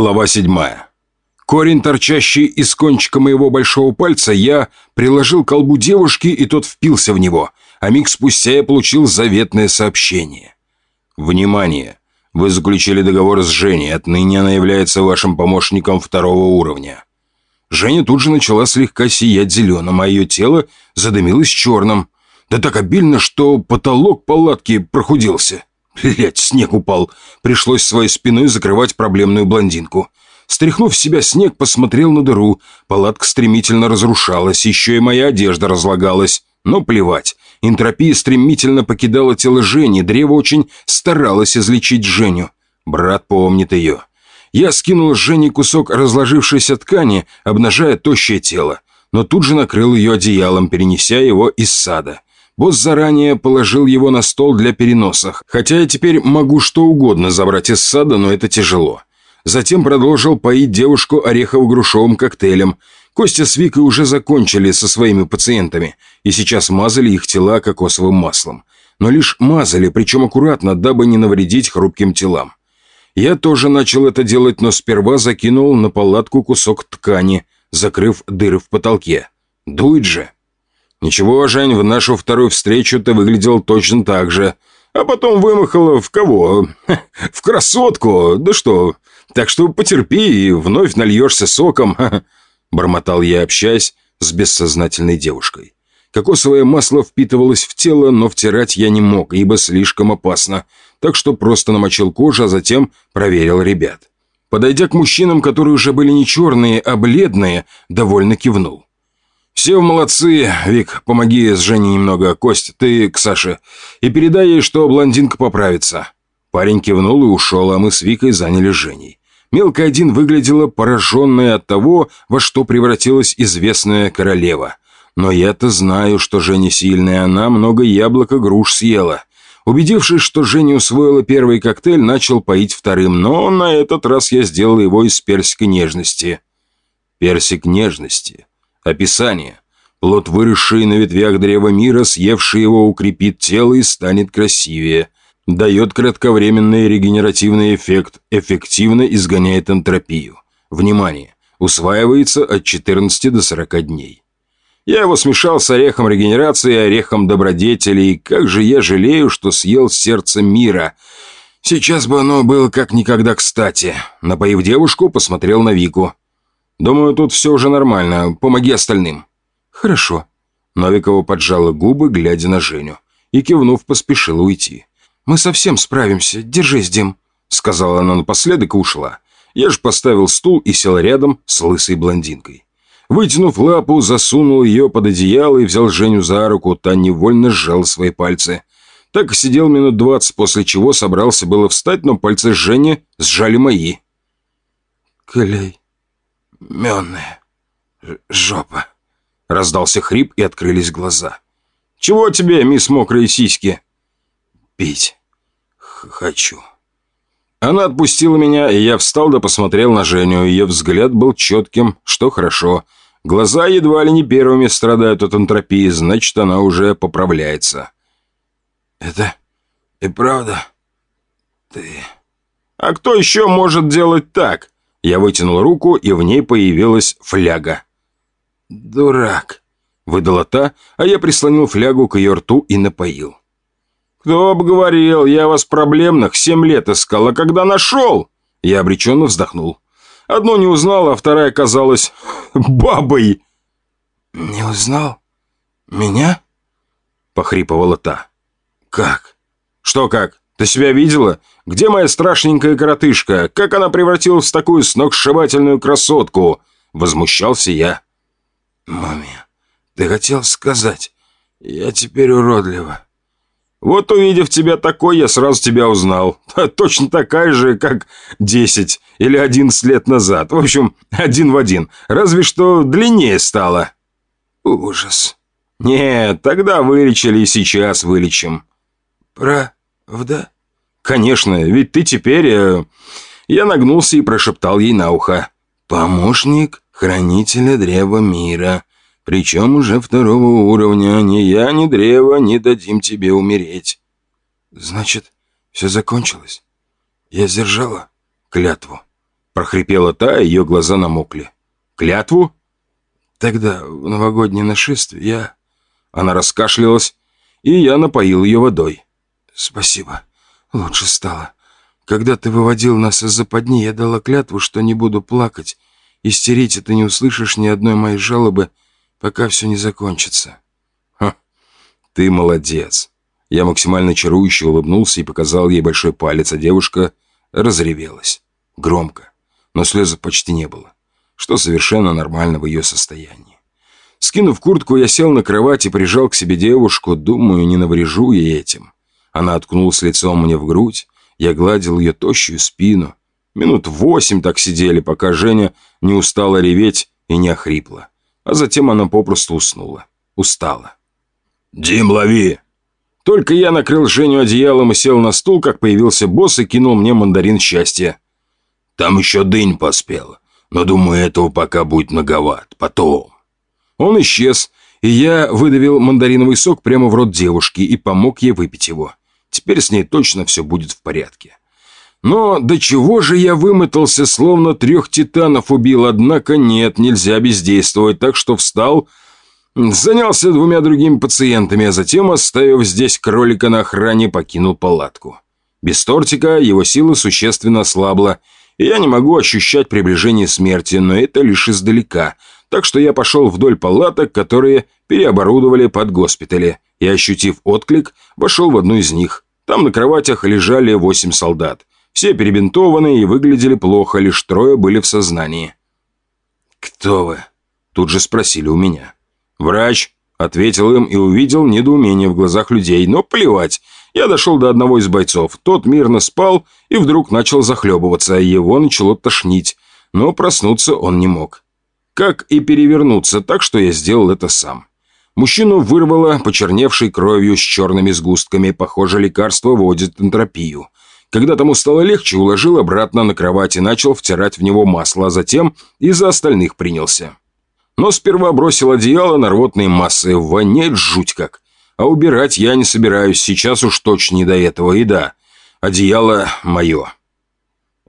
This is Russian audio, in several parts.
Глава седьмая. Корень, торчащий из кончика моего большого пальца, я приложил к колбу девушки, и тот впился в него, а миг спустя я получил заветное сообщение. «Внимание! Вы заключили договор с Женей, отныне она является вашим помощником второго уровня». Женя тут же начала слегка сиять зеленым, а ее тело задымилось черным. Да так обильно, что потолок палатки прохудился. Блять, снег упал. Пришлось своей спиной закрывать проблемную блондинку. Стряхнув с себя снег, посмотрел на дыру. Палатка стремительно разрушалась, еще и моя одежда разлагалась. Но плевать. Энтропия стремительно покидала тело Жени, древо очень старалось излечить Женю. Брат помнит ее. Я скинул с Жени кусок разложившейся ткани, обнажая тощее тело, но тут же накрыл ее одеялом, перенеся его из сада. Босс заранее положил его на стол для переноса, хотя я теперь могу что угодно забрать из сада, но это тяжело. Затем продолжил поить девушку орехово-грушевым коктейлем. Костя с Викой уже закончили со своими пациентами и сейчас мазали их тела кокосовым маслом. Но лишь мазали, причем аккуратно, дабы не навредить хрупким телам. Я тоже начал это делать, но сперва закинул на палатку кусок ткани, закрыв дыры в потолке. Дует же. «Ничего, Жень, в нашу вторую встречу ты выглядел точно так же. А потом вымахала в кого? В красотку! Да что? Так что потерпи и вновь нальешься соком!» Бормотал я, общаясь с бессознательной девушкой. Кокосовое масло впитывалось в тело, но втирать я не мог, ибо слишком опасно, так что просто намочил кожу, а затем проверил ребят. Подойдя к мужчинам, которые уже были не черные, а бледные, довольно кивнул. «Все молодцы. Вик, помоги с Женей немного. Кость, ты к Саше. И передай ей, что блондинка поправится». Парень кивнул и ушел, а мы с Викой заняли Женей. Мелкая один выглядела пораженная от того, во что превратилась известная королева. Но я-то знаю, что Женя сильная, она много яблок и груш съела. Убедившись, что Женя усвоила первый коктейль, начал поить вторым, но на этот раз я сделал его из персика нежности. Персик нежности. Описание. Плод, выросший на ветвях древа мира, съевший его, укрепит тело и станет красивее. Дает кратковременный регенеративный эффект, эффективно изгоняет энтропию. Внимание! Усваивается от 14 до 40 дней. Я его смешал с орехом регенерации и орехом добродетелей. Как же я жалею, что съел сердце мира. Сейчас бы оно было как никогда кстати. Напоив девушку, посмотрел на Вику. «Думаю, тут все уже нормально. Помоги остальным». «Хорошо». Новикова поджала губы, глядя на Женю. И, кивнув, поспешила уйти. «Мы совсем справимся. Держись, Дим», — сказала она напоследок и ушла. Я же поставил стул и сел рядом с лысой блондинкой. Вытянув лапу, засунул ее под одеяло и взял Женю за руку, та невольно сжала свои пальцы. Так сидел минут двадцать, после чего собрался было встать, но пальцы Жени сжали мои. «Клей, «Менная жопа!» Раздался хрип и открылись глаза. «Чего тебе, мисс Мокрые Сиськи?» «Пить хочу». Она отпустила меня, и я встал да посмотрел на Женю. Ее взгляд был четким, что хорошо. Глаза едва ли не первыми страдают от энтропии, значит, она уже поправляется. «Это и правда ты...» «А кто еще может делать так?» Я вытянул руку, и в ней появилась фляга. «Дурак!» — выдала та, а я прислонил флягу к ее рту и напоил. «Кто бы говорил, я вас проблемных семь лет искал, а когда нашел...» Я обреченно вздохнул. Одну не узнал, а вторая оказалась бабой. «Не узнал? Меня?» — похрипывала та. «Как?» «Что как? Ты себя видела? Где моя страшненькая коротышка? Как она превратилась в такую сногсшибательную красотку?» Возмущался я. «Маме, ты хотел сказать, я теперь уродлива». «Вот увидев тебя такой, я сразу тебя узнал. Точно такая же, как десять или одиннадцать лет назад. В общем, один в один. Разве что длиннее стало». «Ужас». «Нет, тогда вылечили и сейчас вылечим». «Правда?» «Конечно, ведь ты теперь...» э, Я нагнулся и прошептал ей на ухо. «Помощник хранителя древа мира. Причем уже второго уровня. Ни я, ни древо не дадим тебе умереть». «Значит, все закончилось? Я сдержала клятву?» прохрипела та, ее глаза намокли. «Клятву?» «Тогда, в новогоднее нашествие, я...» Она раскашлялась, и я напоил ее водой. «Спасибо. Лучше стало. Когда ты выводил нас из западни, я дала клятву, что не буду плакать. Истерить, и ты не услышишь ни одной моей жалобы, пока все не закончится». «Ха, ты молодец». Я максимально чарующе улыбнулся и показал ей большой палец, а девушка разревелась. Громко, но слез почти не было, что совершенно нормально в ее состоянии. Скинув куртку, я сел на кровать и прижал к себе девушку, думаю, не наврежу ей этим. Она откнулась лицом мне в грудь, я гладил ее тощую спину. Минут восемь так сидели, пока Женя не устала реветь и не охрипла. А затем она попросту уснула. Устала. «Дим, лови!» Только я накрыл Женю одеялом и сел на стул, как появился босс и кинул мне мандарин счастья. «Там еще дынь поспела, но, думаю, этого пока будет многовато. Потом...» Он исчез, и я выдавил мандариновый сок прямо в рот девушки и помог ей выпить его. Теперь с ней точно все будет в порядке. Но до чего же я вымотался, словно трех титанов убил, однако нет, нельзя бездействовать, так что встал, занялся двумя другими пациентами, а затем, оставив здесь кролика на охране, покинул палатку. Без тортика его сила существенно ослабла, и я не могу ощущать приближение смерти, но это лишь издалека, так что я пошел вдоль палаток, которые переоборудовали под госпитали, и, ощутив отклик, вошел в одну из них. Там на кроватях лежали восемь солдат. Все перебинтованы и выглядели плохо, лишь трое были в сознании. «Кто вы?» – тут же спросили у меня. «Врач», – ответил им и увидел недоумение в глазах людей, но плевать. Я дошел до одного из бойцов. Тот мирно спал и вдруг начал захлебываться, а его начало тошнить. Но проснуться он не мог. Как и перевернуться, так что я сделал это сам. Мужчину вырвало почерневшей кровью с черными сгустками. Похоже, лекарство вводит энтропию. Когда тому стало легче, уложил обратно на кровать и начал втирать в него масло, а затем и за остальных принялся. Но сперва бросил одеяло на рвотные массы. Воняет жуть как. А убирать я не собираюсь, сейчас уж точно не до этого. И да, одеяло мое.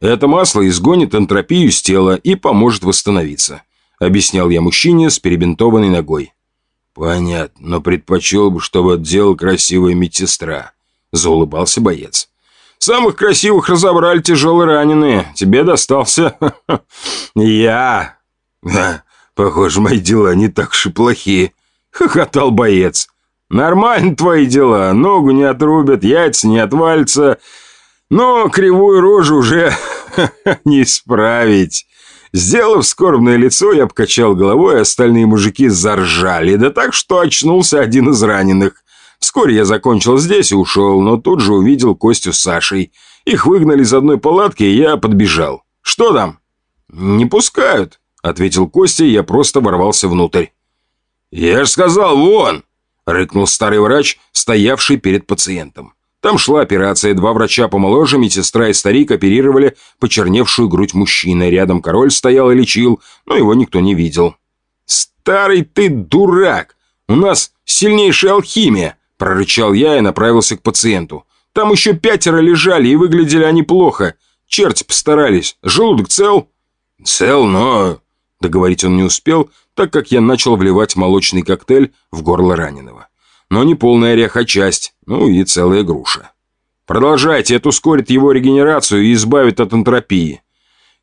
Это масло изгонит энтропию с тела и поможет восстановиться. Объяснял я мужчине с перебинтованной ногой. «Понятно, но предпочел бы, чтобы отделал красивая медсестра», — заулыбался боец. «Самых красивых разобрали тяжело раненые. Тебе достался я». «Похоже, мои дела не так уж и плохие», — хохотал боец. «Нормально твои дела. Ногу не отрубят, яйца не отвалятся. Но кривую рожу уже не исправить». Сделав скорбное лицо, я покачал головой, остальные мужики заржали, да так, что очнулся один из раненых. Вскоре я закончил здесь и ушел, но тут же увидел Костю с Сашей. Их выгнали из одной палатки, и я подбежал. «Что там?» «Не пускают», — ответил Костя, и я просто ворвался внутрь. «Я ж сказал, вон!» — рыкнул старый врач, стоявший перед пациентом. Там шла операция, два врача помоложе, медсестра и старик оперировали почерневшую грудь мужчины. Рядом король стоял и лечил, но его никто не видел. «Старый ты дурак! У нас сильнейшая алхимия!» Прорычал я и направился к пациенту. Там еще пятеро лежали, и выглядели они плохо. Черти постарались. Желудок цел? Цел, но... Договорить он не успел, так как я начал вливать молочный коктейль в горло раненого но не полный орех, а часть, ну и целая груша. Продолжайте, это ускорит его регенерацию и избавит от энтропии.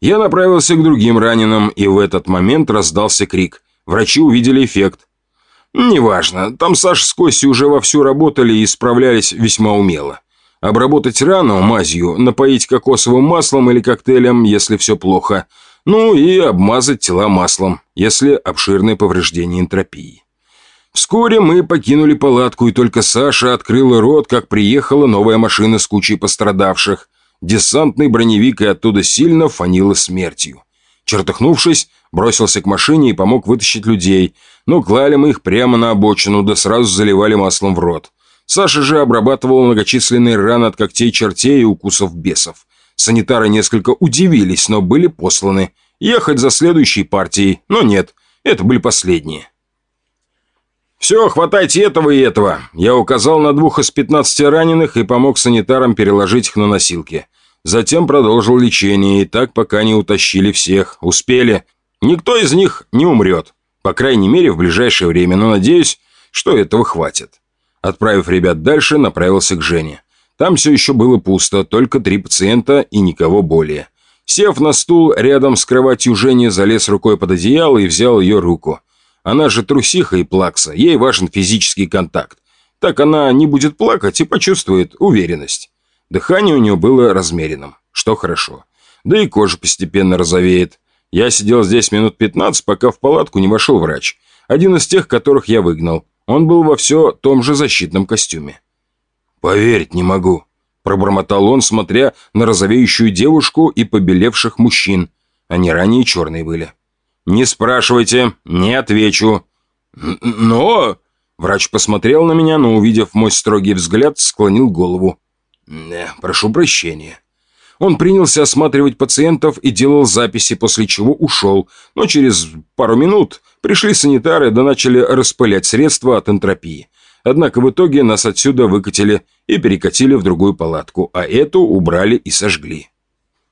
Я направился к другим раненым, и в этот момент раздался крик. Врачи увидели эффект. Неважно, там Саша с Костей уже вовсю работали и справлялись весьма умело. Обработать рану мазью, напоить кокосовым маслом или коктейлем, если все плохо. Ну и обмазать тела маслом, если обширные повреждения энтропии. Вскоре мы покинули палатку, и только Саша открыла рот, как приехала новая машина с кучей пострадавших. Десантный броневик и оттуда сильно фанило смертью. Чертыхнувшись, бросился к машине и помог вытащить людей, но клали мы их прямо на обочину, да сразу заливали маслом в рот. Саша же обрабатывал многочисленные раны от когтей чертей и укусов бесов. Санитары несколько удивились, но были посланы. Ехать за следующей партией, но нет, это были последние. «Все, хватайте этого и этого!» Я указал на двух из пятнадцати раненых и помог санитарам переложить их на носилки. Затем продолжил лечение, и так пока не утащили всех. Успели. Никто из них не умрет. По крайней мере, в ближайшее время, но надеюсь, что этого хватит. Отправив ребят дальше, направился к Жене. Там все еще было пусто, только три пациента и никого более. Сев на стул рядом с кроватью Жени, залез рукой под одеяло и взял ее руку. Она же трусиха и плакса, ей важен физический контакт. Так она не будет плакать и почувствует уверенность. Дыхание у нее было размеренным, что хорошо. Да и кожа постепенно розовеет. Я сидел здесь минут 15, пока в палатку не вошел врач. Один из тех, которых я выгнал. Он был во все том же защитном костюме. «Поверить не могу», – пробормотал он, смотря на розовеющую девушку и побелевших мужчин. Они ранее черные были. «Не спрашивайте, не отвечу». «Но...» Врач посмотрел на меня, но, увидев мой строгий взгляд, склонил голову. «Прошу прощения». Он принялся осматривать пациентов и делал записи, после чего ушел. Но через пару минут пришли санитары да начали распылять средства от энтропии. Однако в итоге нас отсюда выкатили и перекатили в другую палатку, а эту убрали и сожгли.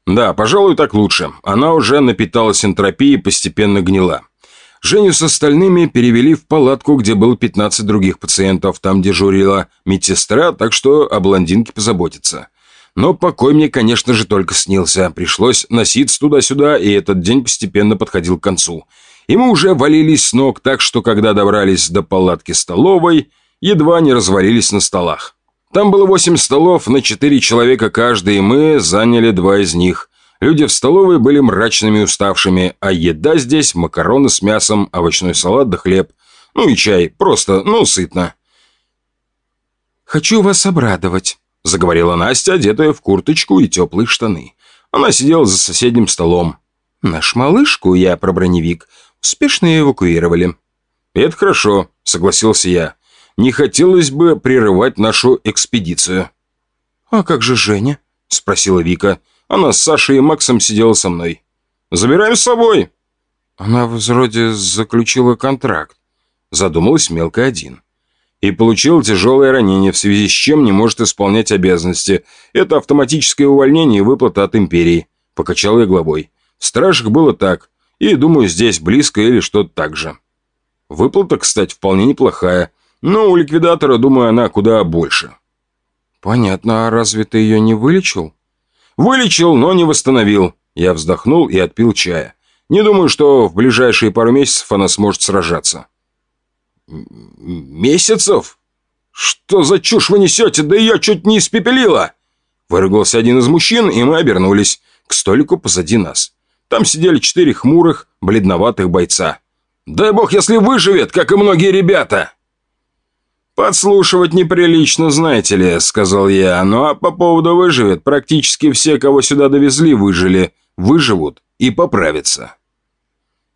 Да, пожалуй, так лучше. Она уже напиталась энтропией и постепенно гнила. Женю с остальными перевели в палатку, где было 15 других пациентов. Там дежурила медсестра, так что о блондинке позаботиться. Но покой мне, конечно же, только снился. Пришлось носиться туда-сюда, и этот день постепенно подходил к концу. И мы уже валились с ног так, что когда добрались до палатки столовой, едва не развалились на столах. Там было восемь столов на четыре человека каждый, и мы заняли два из них. Люди в столовой были мрачными и уставшими, а еда здесь – макароны с мясом, овощной салат да хлеб. Ну и чай, просто, ну, сытно. «Хочу вас обрадовать», – заговорила Настя, одетая в курточку и теплые штаны. Она сидела за соседним столом. «Наш малышку, я про броневик, успешно эвакуировали». «Это хорошо», – согласился я. «Не хотелось бы прерывать нашу экспедицию». «А как же Женя?» – спросила Вика. Она с Сашей и Максом сидела со мной. «Забираем с собой». «Она вроде заключила контракт», – задумалась мелкая один и получил тяжелое ранение, в связи с чем не может исполнять обязанности. Это автоматическое увольнение и выплата от империи. Покачал я головой. В стражах было так. И, думаю, здесь близко или что-то так же. Выплата, кстати, вполне неплохая. Но у ликвидатора, думаю, она куда больше. Понятно. А разве ты ее не вылечил? Вылечил, но не восстановил. Я вздохнул и отпил чая. Не думаю, что в ближайшие пару месяцев она сможет сражаться. «Месяцев? Что за чушь вы несете? Да ее чуть не испепелило!» Выругался один из мужчин, и мы обернулись к столику позади нас. Там сидели четыре хмурых, бледноватых бойца. «Дай бог, если выживет, как и многие ребята!» «Подслушивать неприлично, знаете ли», — сказал я. «Ну а по поводу выживет, практически все, кого сюда довезли, выжили, выживут и поправятся».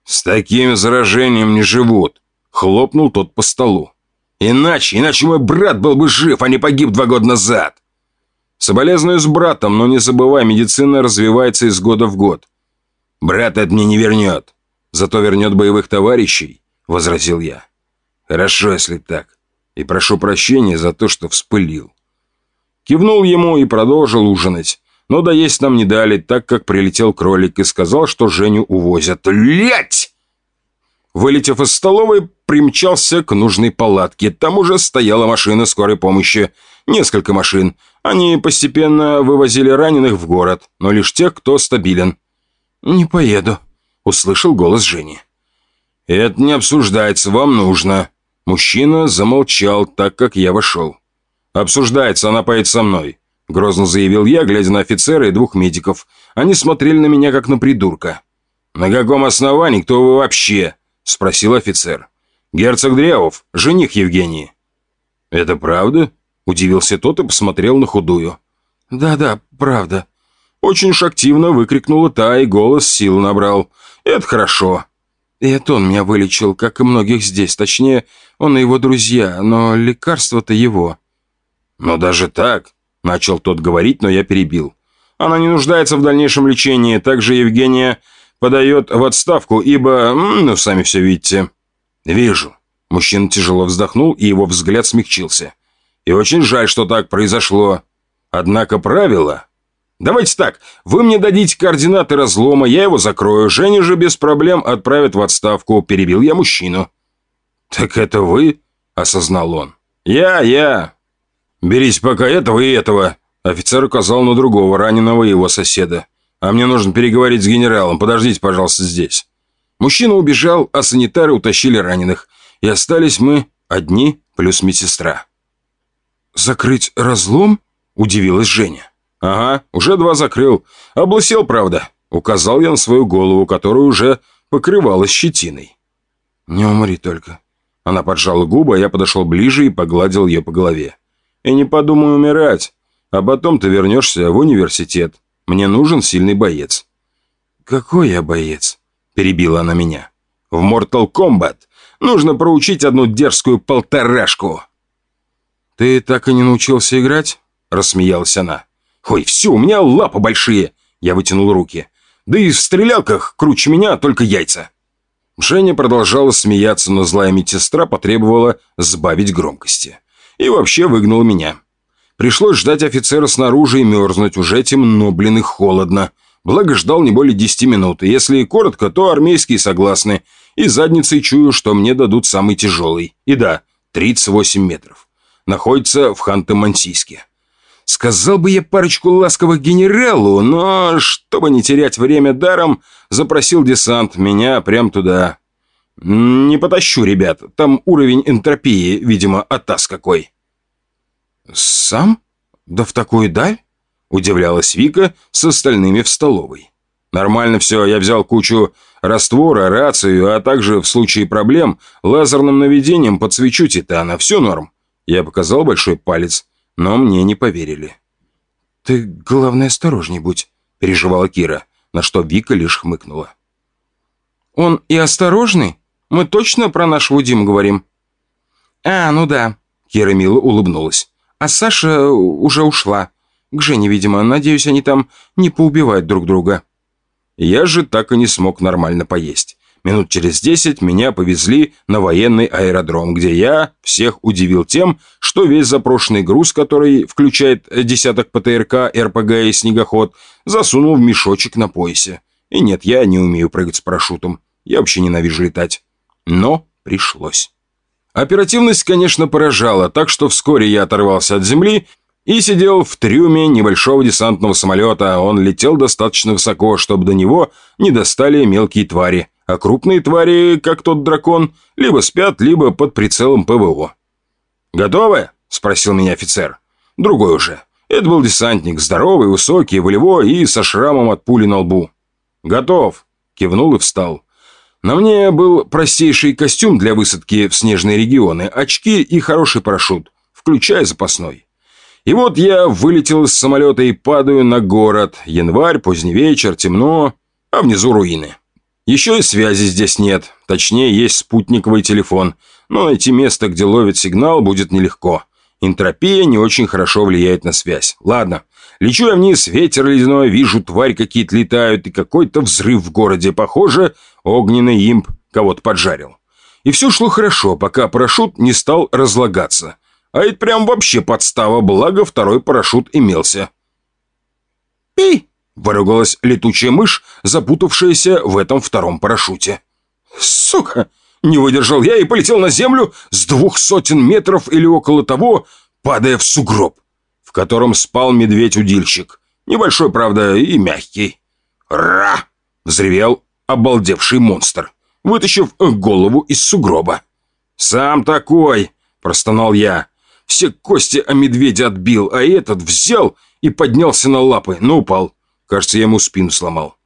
«С таким заражением не живут», Хлопнул тот по столу. «Иначе, иначе мой брат был бы жив, а не погиб два года назад!» «Соболезную с братом, но не забывай, медицина развивается из года в год». «Брат это мне не вернет, зато вернет боевых товарищей», — возразил я. «Хорошо, если так. И прошу прощения за то, что вспылил». Кивнул ему и продолжил ужинать. Но доесть нам не дали, так как прилетел кролик и сказал, что Женю увозят. «Лять!» Вылетев из столовой, примчался к нужной палатке. Там уже стояла машина скорой помощи. Несколько машин. Они постепенно вывозили раненых в город, но лишь тех, кто стабилен. «Не поеду», — услышал голос Жени. «Это не обсуждается, вам нужно». Мужчина замолчал, так как я вошел. «Обсуждается, она поедет со мной», — грозно заявил я, глядя на офицера и двух медиков. Они смотрели на меня, как на придурка. «На каком основании? Кто вы вообще?» — спросил офицер. «Герцог Дрявов, жених Евгении». «Это правда?» — удивился тот и посмотрел на худую. «Да-да, правда». Очень уж активно выкрикнула та, и голос сил набрал. «Это хорошо». И это он меня вылечил, как и многих здесь. Точнее, он и его друзья, но лекарство-то его. «Но даже так?» — начал тот говорить, но я перебил. «Она не нуждается в дальнейшем лечении. Также Евгения подает в отставку, ибо... Ну, сами все видите». «Вижу». Мужчина тяжело вздохнул, и его взгляд смягчился. «И очень жаль, что так произошло. Однако правила...» Давайте так, вы мне дадите координаты разлома, я его закрою. Женя же без проблем отправит в отставку. Перебил я мужчину. «Так это вы?» – осознал он. «Я, я. Берите пока этого и этого». Офицер указал на другого раненого его соседа. «А мне нужно переговорить с генералом. Подождите, пожалуйста, здесь». Мужчина убежал, а санитары утащили раненых. И остались мы одни плюс медсестра. «Закрыть разлом?» – удивилась Женя. «Ага, уже два закрыл. Облысел, правда?» – указал я на свою голову, которая уже покрывалась щетиной. «Не умри только». Она поджала губы, а я подошел ближе и погладил ее по голове. «И не подумай умирать. А потом ты вернешься в университет. Мне нужен сильный боец». «Какой я боец?» – перебила она меня. «В Mortal Kombat нужно проучить одну дерзкую полторашку». «Ты так и не научился играть?» – рассмеялась она. «Ой, все, у меня лапы большие!» Я вытянул руки. «Да и в стрелялках круче меня только яйца!» Женя продолжала смеяться, но злая медсестра потребовала сбавить громкости. И вообще выгнала меня. Пришлось ждать офицера снаружи и мерзнуть. Уже темно, блин, и холодно. Благо ждал не более десяти минут. И если коротко, то армейские согласны. И задницей чую, что мне дадут самый тяжелый. И да, 38 метров. Находится в Ханты-Мансийске. Сказал бы я парочку ласковых генералу, но, чтобы не терять время даром, запросил десант меня прям туда. Не потащу, ребят, там уровень энтропии, видимо, атас какой. «Сам? Да в такую даль?» Удивлялась Вика с остальными в столовой. «Нормально все, я взял кучу раствора, рацию, а также, в случае проблем, лазерным наведением подсвечу титана. Все норм». Я показал большой палец но мне не поверили. «Ты, главное, осторожней будь», – переживала Кира, на что Вика лишь хмыкнула. «Он и осторожный? Мы точно про нашего Диму говорим?» «А, ну да», – Кира мило улыбнулась. «А Саша уже ушла. К Жене, видимо. Надеюсь, они там не поубивают друг друга». Я же так и не смог нормально поесть. Минут через десять меня повезли на военный аэродром, где я всех удивил тем, что весь запрошенный груз, который включает десяток ПТРК, РПГ и снегоход, засунул в мешочек на поясе. И нет, я не умею прыгать с парашютом. Я вообще ненавижу летать. Но пришлось. Оперативность, конечно, поражала, так что вскоре я оторвался от земли и сидел в трюме небольшого десантного самолета. Он летел достаточно высоко, чтобы до него не достали мелкие твари – а крупные твари, как тот дракон, либо спят, либо под прицелом ПВО. «Готовы?» – спросил меня офицер. Другой уже. Это был десантник, здоровый, высокий, волевой и со шрамом от пули на лбу. «Готов!» – кивнул и встал. На мне был простейший костюм для высадки в снежные регионы, очки и хороший парашют, включая запасной. И вот я вылетел из самолета и падаю на город. Январь, поздний вечер, темно, а внизу руины. Еще и связи здесь нет. Точнее, есть спутниковый телефон. Но найти место, где ловит сигнал, будет нелегко. Энтропия не очень хорошо влияет на связь. Ладно. Лечу я вниз, ветер ледяной, вижу, тварь какие-то летают, и какой-то взрыв в городе. Похоже, огненный имп кого-то поджарил. И все шло хорошо, пока парашют не стал разлагаться. А это прям вообще подстава, благо второй парашют имелся. «Пи!» Выругалась летучая мышь, запутавшаяся в этом втором парашюте. «Сука!» Не выдержал я и полетел на землю с двух сотен метров или около того, падая в сугроб, в котором спал медведь-удильщик. Небольшой, правда, и мягкий. «Ра!» — взревел обалдевший монстр, вытащив голову из сугроба. «Сам такой!» — простонал я. Все кости о медведя отбил, а этот взял и поднялся на лапы, но упал. Кажется, я ему спину сломал.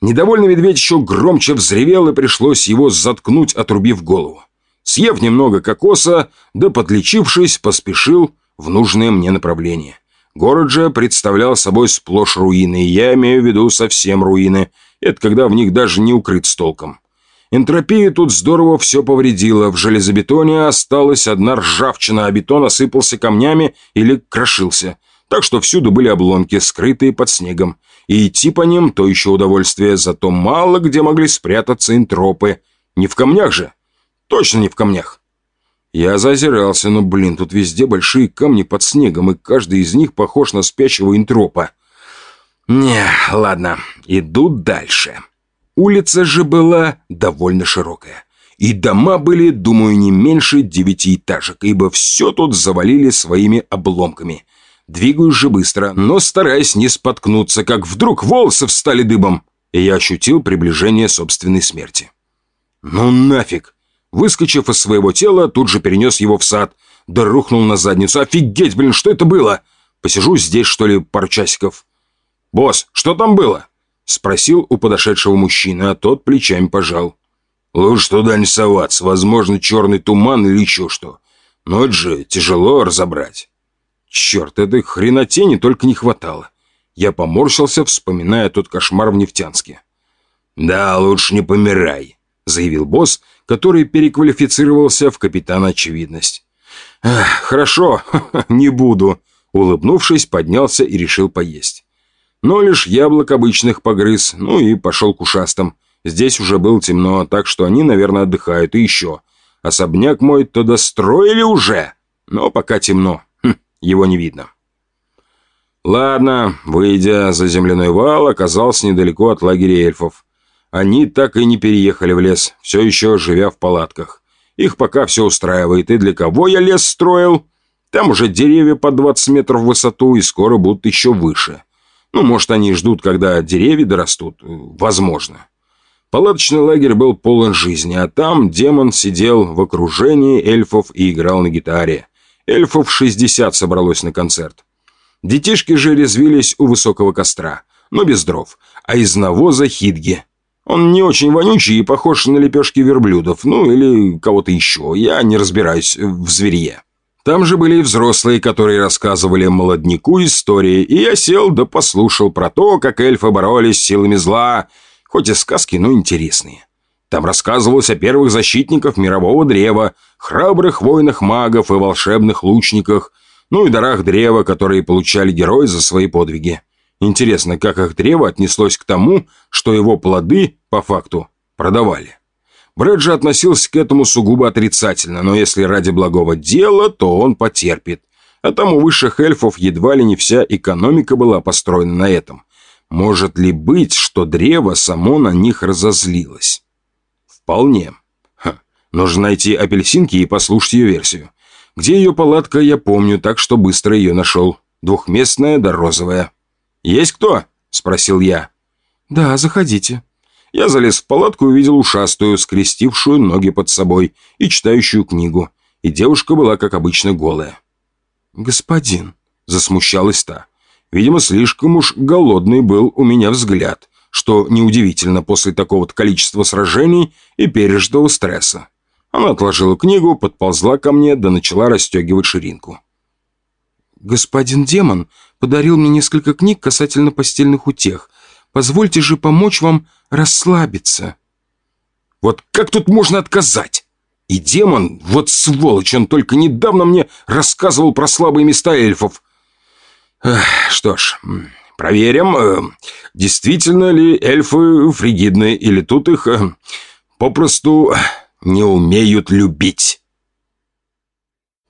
Недовольный медведь еще громче взревел, и пришлось его заткнуть, отрубив голову. Съев немного кокоса, да подлечившись, поспешил в нужное мне направление. Город же представлял собой сплошь руины, я имею в виду совсем руины. Это когда в них даже не укрыт с толком. Энтропия тут здорово все повредила. В железобетоне осталась одна ржавчина, а бетон осыпался камнями или крошился. Так что всюду были обломки, скрытые под снегом и идти по ним то еще удовольствие, зато мало где могли спрятаться интропы. Не в камнях же. Точно не в камнях. Я зазирался, но, блин, тут везде большие камни под снегом, и каждый из них похож на спящего интропа. Не, ладно, иду дальше. Улица же была довольно широкая. И дома были, думаю, не меньше девятиэтажек, ибо все тут завалили своими обломками. Двигаюсь же быстро, но стараясь не споткнуться, как вдруг волосы встали дыбом, и я ощутил приближение собственной смерти. Ну нафиг! Выскочив из своего тела, тут же перенес его в сад, да рухнул на задницу. Офигеть, блин, что это было? Посижу здесь, что ли, пару часиков. «Босс, что там было?» Спросил у подошедшего мужчины, а тот плечами пожал. Лучше туда не соваться, возможно, черный туман или еще что. Но это же тяжело разобрать. Черт, этой хренотени только не хватало. Я поморщился, вспоминая тот кошмар в Нефтянске. «Да, лучше не помирай», — заявил босс, который переквалифицировался в капитана очевидность. «Хорошо, не буду», — улыбнувшись, поднялся и решил поесть. Но лишь яблок обычных погрыз, ну и пошел к ушастам. Здесь уже было темно, так что они, наверное, отдыхают. И еще. Особняк мой-то достроили уже. Но пока темно. Его не видно. Ладно, выйдя за земляной вал, оказался недалеко от лагеря эльфов. Они так и не переехали в лес, все еще живя в палатках. Их пока все устраивает. И для кого я лес строил? Там уже деревья по 20 метров в высоту и скоро будут еще выше. Ну, может, они ждут, когда деревья дорастут. Возможно. Палаточный лагерь был полон жизни, а там демон сидел в окружении эльфов и играл на гитаре. Эльфов 60 собралось на концерт. Детишки же резвились у высокого костра, но без дров, а из навоза хитги. Он не очень вонючий и похож на лепешки верблюдов, ну или кого-то еще, я не разбираюсь в зверье. Там же были и взрослые, которые рассказывали молодняку истории, и я сел да послушал про то, как эльфы боролись силами зла, хоть и сказки, но интересные. Там рассказывалось о первых защитниках мирового древа, храбрых воинах-магов и волшебных лучниках, ну и дарах древа, которые получали герои за свои подвиги. Интересно, как их древо отнеслось к тому, что его плоды, по факту, продавали. Брэд относился к этому сугубо отрицательно, но если ради благого дела, то он потерпит. А там у высших эльфов едва ли не вся экономика была построена на этом. Может ли быть, что древо само на них разозлилось? Вполне. Ха. Нужно найти апельсинки и послушать ее версию. Где ее палатка, я помню, так что быстро ее нашел. Двухместная да розовая. «Есть кто?» – спросил я. «Да, заходите». Я залез в палатку и увидел ушастую, скрестившую ноги под собой и читающую книгу. И девушка была, как обычно, голая. «Господин», – засмущалась та. Видимо, слишком уж голодный был у меня взгляд, что неудивительно после такого-то количества сражений и пережитого стресса. Она отложила книгу, подползла ко мне, да начала расстегивать ширинку. «Господин демон подарил мне несколько книг касательно постельных утех. Позвольте же помочь вам расслабиться». «Вот как тут можно отказать?» И демон, вот сволочь, он только недавно мне рассказывал про слабые места эльфов. Что ж, проверим, э, действительно ли эльфы фригидные, или тут их э, попросту не умеют любить.